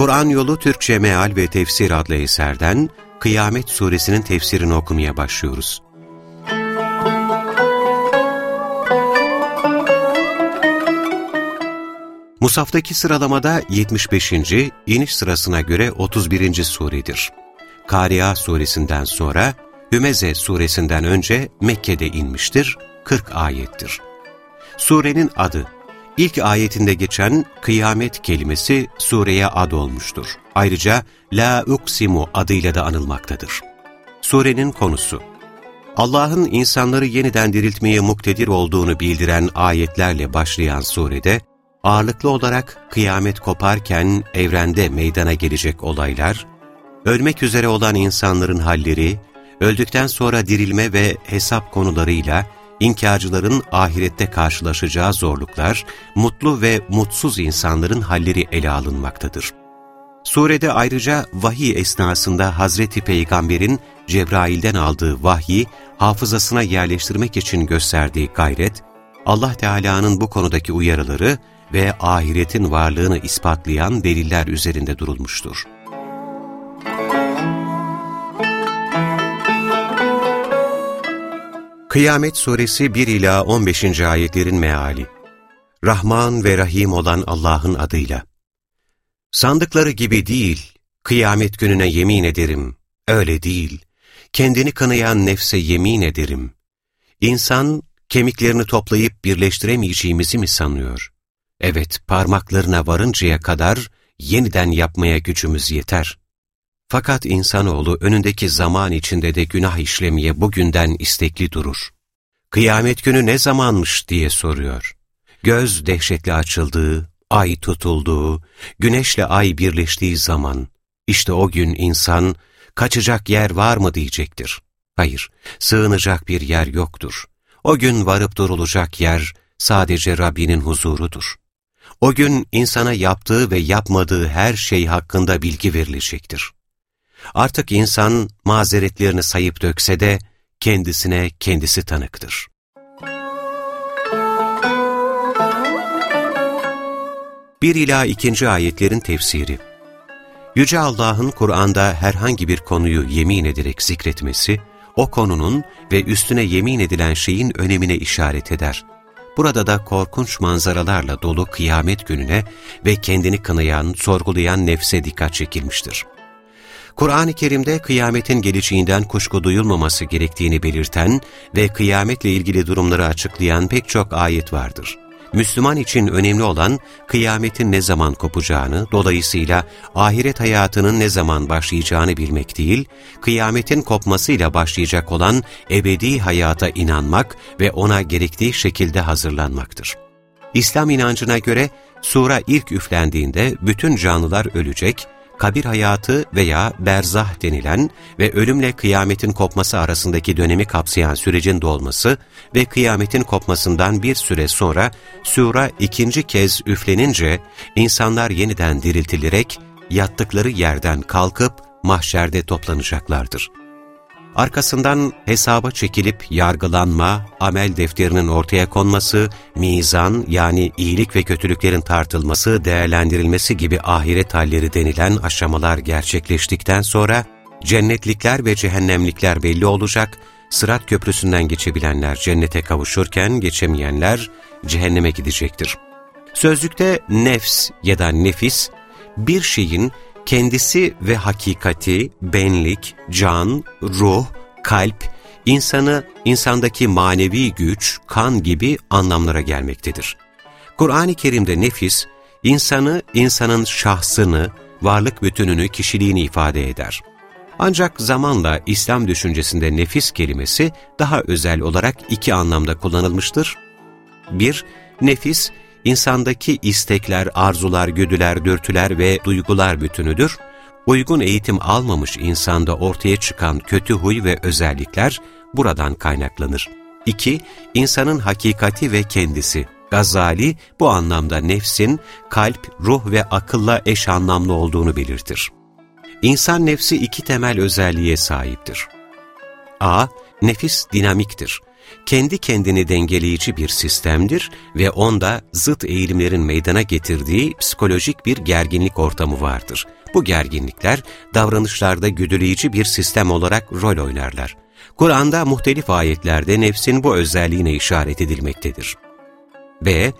Kur'an Yolu Türkçe Meal ve Tefsir adlı eserden Kıyamet Suresinin tefsirini okumaya başlıyoruz. Musaftaki sıralamada 75. iniş sırasına göre 31. suredir. Kariya suresinden sonra Hümeze suresinden önce Mekke'de inmiştir, 40 ayettir. Surenin adı İlk ayetinde geçen kıyamet kelimesi sureye ad olmuştur. Ayrıca La Uksimu adıyla da anılmaktadır. Surenin konusu Allah'ın insanları yeniden diriltmeye muktedir olduğunu bildiren ayetlerle başlayan surede, ağırlıklı olarak kıyamet koparken evrende meydana gelecek olaylar, ölmek üzere olan insanların halleri, öldükten sonra dirilme ve hesap konularıyla inkarcıların ahirette karşılaşacağı zorluklar, mutlu ve mutsuz insanların halleri ele alınmaktadır. Surede ayrıca vahiy esnasında Hazreti Peygamber'in Cebrail'den aldığı vahyi hafızasına yerleştirmek için gösterdiği gayret, Allah Teala'nın bu konudaki uyarıları ve ahiretin varlığını ispatlayan deliller üzerinde durulmuştur. Kıyamet Suresi 1 ila 15. ayetlerin meali. Rahman ve Rahim olan Allah'ın adıyla. Sandıkları gibi değil, kıyamet gününe yemin ederim. Öyle değil. Kendini kınayan nefse yemin ederim. İnsan kemiklerini toplayıp birleştiremeyeceğimizi mi sanıyor? Evet, parmaklarına varıncaya kadar yeniden yapmaya gücümüz yeter. Fakat insanoğlu önündeki zaman içinde de günah işlemeye bugünden istekli durur. Kıyamet günü ne zamanmış diye soruyor. Göz dehşetle açıldığı, ay tutulduğu, güneşle ay birleştiği zaman, işte o gün insan, kaçacak yer var mı diyecektir. Hayır, sığınacak bir yer yoktur. O gün varıp durulacak yer sadece Rabbinin huzurudur. O gün insana yaptığı ve yapmadığı her şey hakkında bilgi verilecektir. Artık insan mazeretlerini sayıp dökse de kendisine kendisi tanıktır. Bir ila ikinci ayetlerin tefsiri Yüce Allah'ın Kur'an'da herhangi bir konuyu yemin ederek zikretmesi, o konunun ve üstüne yemin edilen şeyin önemine işaret eder. Burada da korkunç manzaralarla dolu kıyamet gününe ve kendini kınayan, sorgulayan nefse dikkat çekilmiştir. Kur'an-ı Kerim'de kıyametin geleceğinden kuşku duyulmaması gerektiğini belirten ve kıyametle ilgili durumları açıklayan pek çok ayet vardır. Müslüman için önemli olan kıyametin ne zaman kopacağını, dolayısıyla ahiret hayatının ne zaman başlayacağını bilmek değil, kıyametin kopmasıyla başlayacak olan ebedi hayata inanmak ve ona gerektiği şekilde hazırlanmaktır. İslam inancına göre sura ilk üflendiğinde bütün canlılar ölecek, kabir hayatı veya berzah denilen ve ölümle kıyametin kopması arasındaki dönemi kapsayan sürecin dolması ve kıyametin kopmasından bir süre sonra sura ikinci kez üflenince insanlar yeniden diriltilerek yattıkları yerden kalkıp mahşerde toplanacaklardır. Arkasından hesaba çekilip yargılanma, amel defterinin ortaya konması, mizan yani iyilik ve kötülüklerin tartılması, değerlendirilmesi gibi ahiret halleri denilen aşamalar gerçekleştikten sonra cennetlikler ve cehennemlikler belli olacak, sırat köprüsünden geçebilenler cennete kavuşurken geçemeyenler cehenneme gidecektir. Sözlükte nefs ya da nefis, bir şeyin kendisi ve hakikati, benlik, can, ruh, kalp, insanı, insandaki manevi güç, kan gibi anlamlara gelmektedir. Kur'an-ı Kerim'de nefis, insanı, insanın şahsını, varlık bütününü, kişiliğini ifade eder. Ancak zamanla İslam düşüncesinde nefis kelimesi daha özel olarak iki anlamda kullanılmıştır. Bir, nefis, insandaki istekler, arzular, güdüler, dürtüler ve duygular bütünüdür. Uygun eğitim almamış insanda ortaya çıkan kötü huy ve özellikler buradan kaynaklanır. 2. İnsanın hakikati ve kendisi. Gazali bu anlamda nefsin kalp, ruh ve akılla eş anlamlı olduğunu belirtir. İnsan nefsi iki temel özelliğe sahiptir. A. Nefis dinamiktir. Kendi kendini dengeleyici bir sistemdir ve onda zıt eğilimlerin meydana getirdiği psikolojik bir gerginlik ortamı vardır. Bu gerginlikler davranışlarda güdüleyici bir sistem olarak rol oynarlar. Kur'an'da muhtelif ayetlerde nefsin bu özelliğine işaret edilmektedir. B.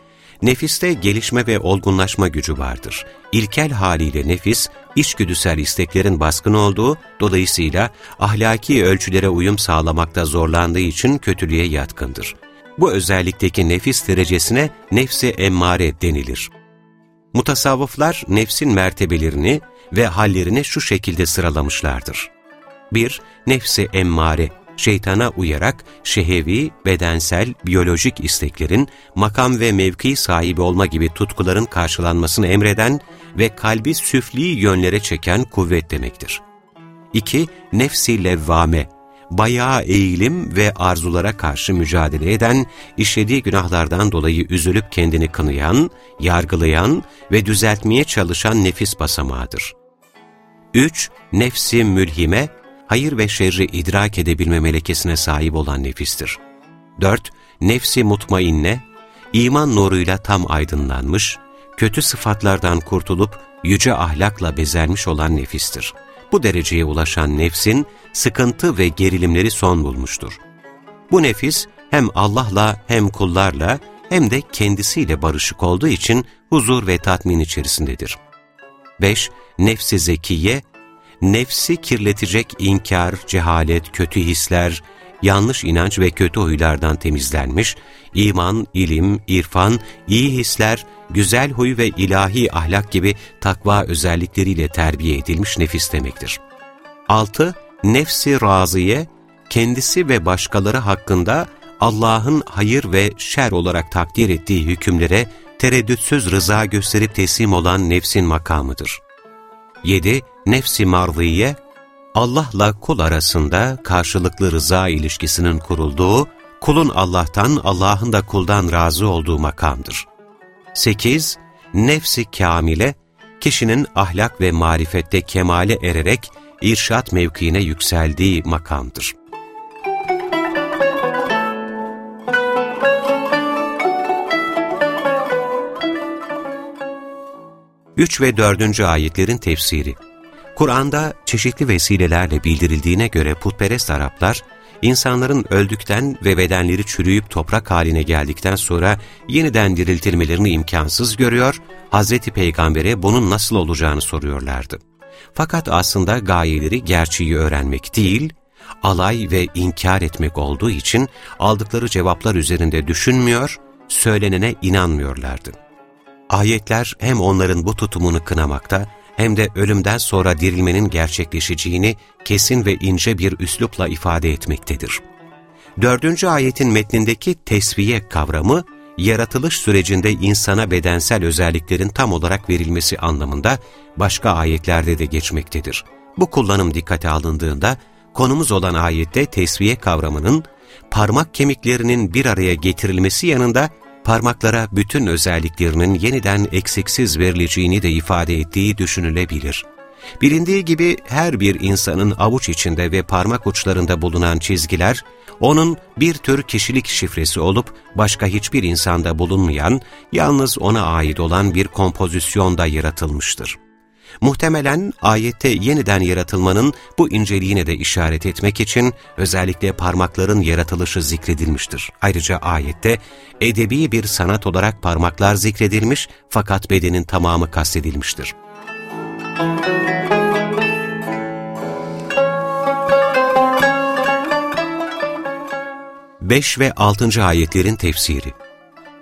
Nefiste gelişme ve olgunlaşma gücü vardır. İlkel haliyle nefis, içgüdüsel isteklerin baskın olduğu, dolayısıyla ahlaki ölçülere uyum sağlamakta zorlandığı için kötülüğe yatkındır. Bu özellikteki nefis derecesine nefsi emmare denilir. Mutasavvıflar nefsin mertebelerini ve hallerini şu şekilde sıralamışlardır. 1. Nefsi emmare şeytana uyarak şehevi, bedensel, biyolojik isteklerin, makam ve mevki sahibi olma gibi tutkuların karşılanmasını emreden ve kalbi süfli yönlere çeken kuvvet demektir. 2. Nefsi levvame, bayağı eğilim ve arzulara karşı mücadele eden, işlediği günahlardan dolayı üzülüp kendini kınayan, yargılayan ve düzeltmeye çalışan nefis basamağıdır. 3. Nefsi mülhime, hayır ve şerri idrak edebilme melekesine sahip olan nefistir. 4. Nefsi mutmainne, iman nuruyla tam aydınlanmış, kötü sıfatlardan kurtulup yüce ahlakla bezelmiş olan nefistir. Bu dereceye ulaşan nefsin sıkıntı ve gerilimleri son bulmuştur. Bu nefis hem Allah'la hem kullarla hem de kendisiyle barışık olduğu için huzur ve tatmin içerisindedir. 5. Nefsi zekiye, nefsi kirletecek inkar, cehalet, kötü hisler, yanlış inanç ve kötü huylardan temizlenmiş, iman, ilim, irfan, iyi hisler, güzel huy ve ilahi ahlak gibi takva özellikleriyle terbiye edilmiş nefis demektir. 6. Nefsi razıye, kendisi ve başkaları hakkında Allah'ın hayır ve şer olarak takdir ettiği hükümlere tereddütsüz rıza gösterip teslim olan nefsin makamıdır. 7. Nefsi marziye, Allah'la kul arasında karşılıklı rıza ilişkisinin kurulduğu, kulun Allah'tan, Allah'ın da kuldan razı olduğu makamdır. 8. Nefsi kamile, kişinin ahlak ve marifette kemale ererek irşat mevkiine yükseldiği makamdır. 3 ve 4. ayetlerin tefsiri Kur'an'da çeşitli vesilelerle bildirildiğine göre putperest Araplar, insanların öldükten ve bedenleri çürüyüp toprak haline geldikten sonra yeniden diriltilmelerini imkansız görüyor, Hz. Peygamber'e bunun nasıl olacağını soruyorlardı. Fakat aslında gayeleri gerçeği öğrenmek değil, alay ve inkar etmek olduğu için aldıkları cevaplar üzerinde düşünmüyor, söylenene inanmıyorlardı. Ayetler hem onların bu tutumunu kınamakta, hem de ölümden sonra dirilmenin gerçekleşeceğini kesin ve ince bir üslupla ifade etmektedir. Dördüncü ayetin metnindeki tesviye kavramı, yaratılış sürecinde insana bedensel özelliklerin tam olarak verilmesi anlamında başka ayetlerde de geçmektedir. Bu kullanım dikkate alındığında, konumuz olan ayette tesviye kavramının, parmak kemiklerinin bir araya getirilmesi yanında parmaklara bütün özelliklerinin yeniden eksiksiz verileceğini de ifade ettiği düşünülebilir. Bilindiği gibi her bir insanın avuç içinde ve parmak uçlarında bulunan çizgiler, onun bir tür kişilik şifresi olup başka hiçbir insanda bulunmayan, yalnız ona ait olan bir kompozisyonda yaratılmıştır. Muhtemelen ayette yeniden yaratılmanın bu inceliğine de işaret etmek için özellikle parmakların yaratılışı zikredilmiştir. Ayrıca ayette edebi bir sanat olarak parmaklar zikredilmiş fakat bedenin tamamı kastedilmiştir. Beş ve altıncı ayetlerin tefsiri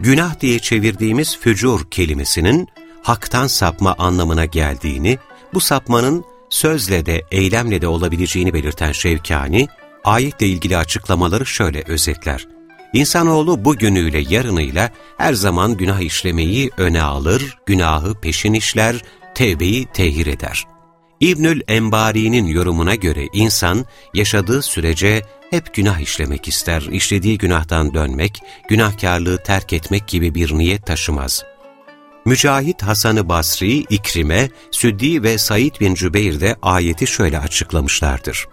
Günah diye çevirdiğimiz fücur kelimesinin haktan sapma anlamına geldiğini, bu sapmanın sözle de eylemle de olabileceğini belirten Şevkani, ayetle ilgili açıklamaları şöyle özetler. İnsanoğlu bugünüyle yarınıyla her zaman günah işlemeyi öne alır, günahı peşin işler, tevbeyi tehir eder. İbnül Embari'nin yorumuna göre insan yaşadığı sürece hep günah işlemek ister, işlediği günahtan dönmek, günahkarlığı terk etmek gibi bir niyet taşımaz. Mücahit Hasan-ı Basri, İkrime, Süddi ve Said bin Cübeyr de ayeti şöyle açıklamışlardır.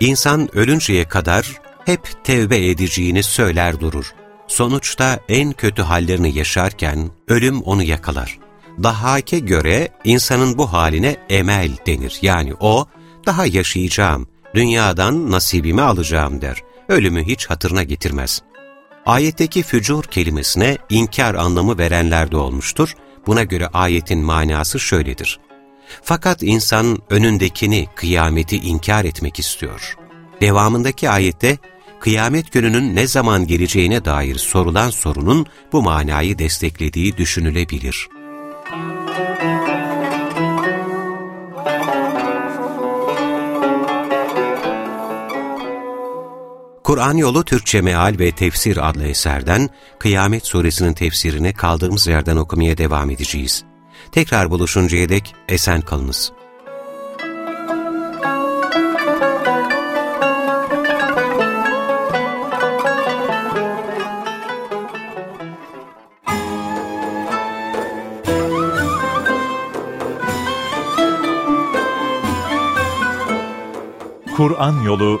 İnsan ölünceye kadar hep tevbe edeceğini söyler durur. Sonuçta en kötü hallerini yaşarken ölüm onu yakalar. Dahake göre insanın bu haline emel denir. Yani o, daha yaşayacağım, dünyadan nasibimi alacağım der. Ölümü hiç hatırına getirmez. Ayetteki fücur kelimesine inkar anlamı verenler de olmuştur. Buna göre ayetin manası şöyledir. Fakat insan önündekini, kıyameti inkar etmek istiyor. Devamındaki ayette, kıyamet gününün ne zaman geleceğine dair sorulan sorunun bu manayı desteklediği düşünülebilir. Kur'an Yolu Türkçe Meal ve Tefsir adlı eserden Kıyamet Suresinin tefsirine kaldığımız yerden okumaya devam edeceğiz. Tekrar buluşuncaya dek esen kalınız. Kur'an Yolu